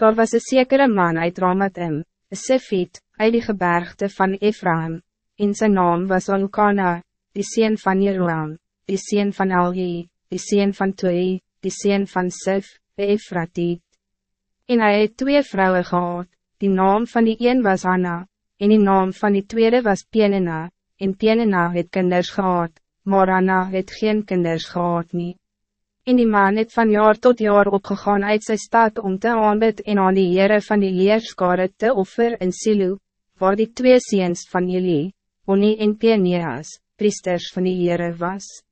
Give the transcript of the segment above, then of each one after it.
Daar was een zekere man uit Ramatim, een Sefit, uit die gebergte van Ephraim, en zijn naam was Olkana, die sien van Jeroam, die sien van Algi, die sien van Toi, die sien van Sif, de Ephratit. En hij het twee vrouwen gehad, die naam van die een was Anna, en die naam van die tweede was Pienina, en Pienina het kinders gehad, maar Anna het geen kinders gehad nie. En die man het van jaar tot jaar opgegaan uit zijn stad om te aanbid en aan die Heere van die leerskare te offer in Silo, waar die twee seens van jullie, Oni en Peneas, priesters van die Heere was.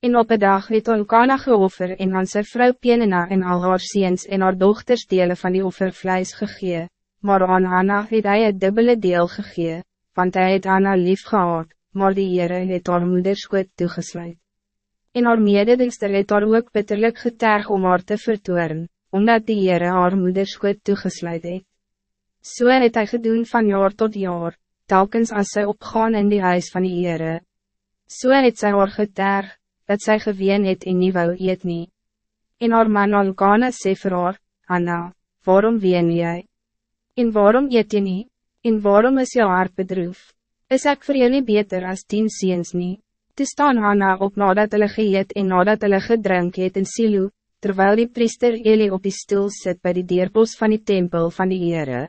En op een dag het Olkana geoffer en aan sy vrou Penena en al haar seens en haar dochters dele van die offervleis gegee, maar aan Anna het hy een dubbele deel gegee, want hij het Anna lief gehad, maar die Heere het haar moederskoot toegesluit. En haar mededingster het haar ook bitterlijk geterg om haar te vertoeren, omdat die Heere haar moederskoot toegesluit het. So het hy gedoen van jaar tot jaar, telkens als zij opgaan in die huis van die Heere. So het sy haar geterg, dat zij geween het en nie wou eet nie. En haar man Alkana sê vir haar, Anna, waarom ween jy? En waarom eet jy nie? En waarom is jou hart bedroef? Is ek vir jou nie beter as tien seens nie? Toe staan Hanna op nadat hulle geëet en nadat hulle gedrink het in Silo, terwijl die priester Eli op die stoel zit bij die deurpos van die tempel van die Heere.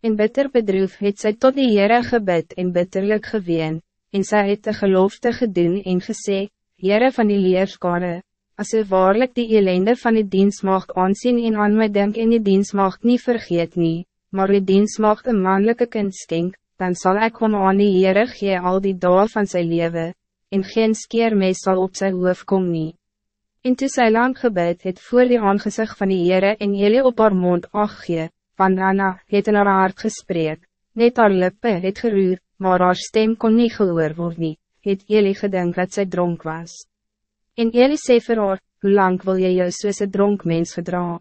En bitter bedroef het sy tot die Heere gebid en bitterlijk geween, en sy het de gelofte gedoen en gesê, Heere van die leerskare, as u waarlik die elende van die dienstmacht aansien en aan my denk en die dienstmacht niet vergeet nie, maar die dienstmacht een mannelijke kind skenk, dan zal ik hom aan die Heere gee al die daal van zijn leven, en geen skeermes sal op sy hoof kom nie. En toe sy lang gebed het voor die aangezicht van die Heere en Elie op haar mond aggee, van Anna het in haar hart gesprek, net haar lippe het geruur, maar haar stem kon niet gehoor word nie, het Elie gedink dat zij dronk was. En Elie sê vir haar, hoe lang wil jy jou soos een dronk mens gedra?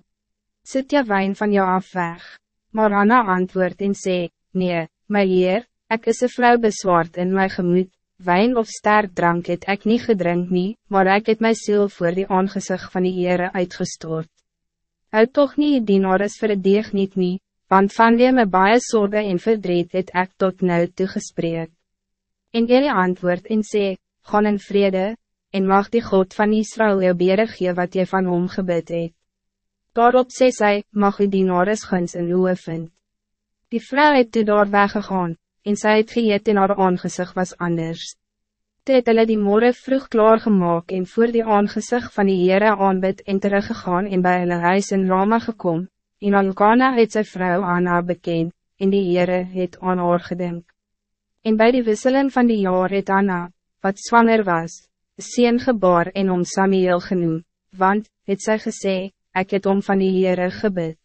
Sit jy wijn van jou af weg? Maar Anna antwoord en sê, nee, my heer, ek is een vrouw bezwaard in my gemoed, Wijn of sterk drank het ek niet gedrink nie, maar ik het my ziel voor die aangezicht van die Heere uitgestort. Hou toch nie die is vir het deeg niet nie, want van die my baie sorge en verdriet het ek tot nou toegespreek. En Eli antwoord en sê, gaan in vrede, en mag die God van Israël jou bere gee wat jy van hom gebid het. Daarop sê sy, mag die dienaar is guns in uwe vind. Die vrou het toe daar weggegaan, en sy het geëet en haar aangezicht was anders. Toe het hulle die morgen vroeg klaargemaak en voor die aangezicht van die Heere aanbid en teruggegaan en bij hulle huis in Rama gekom, en Alkana het sy vrou Anna bekend, en die Heere het aan haar gedink. En bij die wisseling van die jaar het Anna, wat zwanger was, sien gebaar en om Samuel genoem, want, het sy gesê, ek het om van die Heere gebid.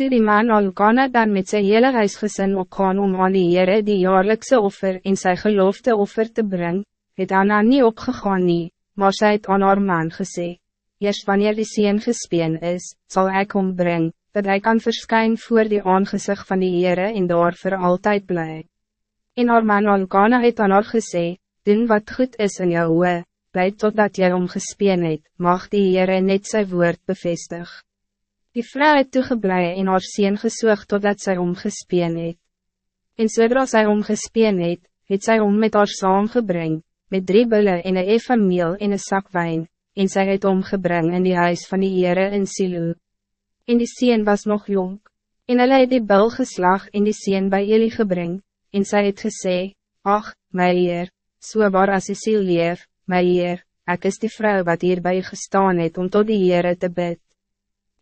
Toe die man Alkana dan met zijn hele huisgezin opgaan om aan die Heere die jaarlijkse offer in zijn gelofte offer te brengen, het Anna niet opgegaan nie, maar sy het aan haar man gesê, Eerst wanneer die sien gespeen is, zal ik ombrengen, dat hij kan verschijnen voor die aangezicht van die Heere en daar voor altijd blij. En haar man Alkana het aan haar gesê, doen wat goed is in jou oe, blij totdat jy omgespeen het, mag die Heere net zijn woord bevestigen. Die vrou het toegeblij en haar sien gesoog totdat sy omgespeen het. En zodra sy omgespeen het, het sy om met haar saamgebring, met drie bulle en een effe meel en een zak wijn, en sy het omgebring in die huis van die Heere in Silo. En die sien was nog jong, en hulle het die bul geslag en die sien by Elie gebring, en sy het gesê, Ach, my Heer, so waar as die siel leef, my Heer, ek is die vrouw wat hier bij gestaan het om tot die Heere te bid.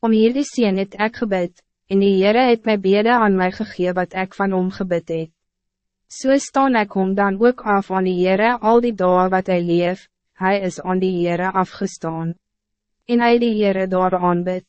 Om hier die sien het ek gebid, en die Heere het my bede aan mij gegee wat ik van hom gebid het. So staan ek hom dan ook af aan die Heere al die dagen wat hij leef, hij is aan die Heere afgestaan. En hij die Heere daar aanbid.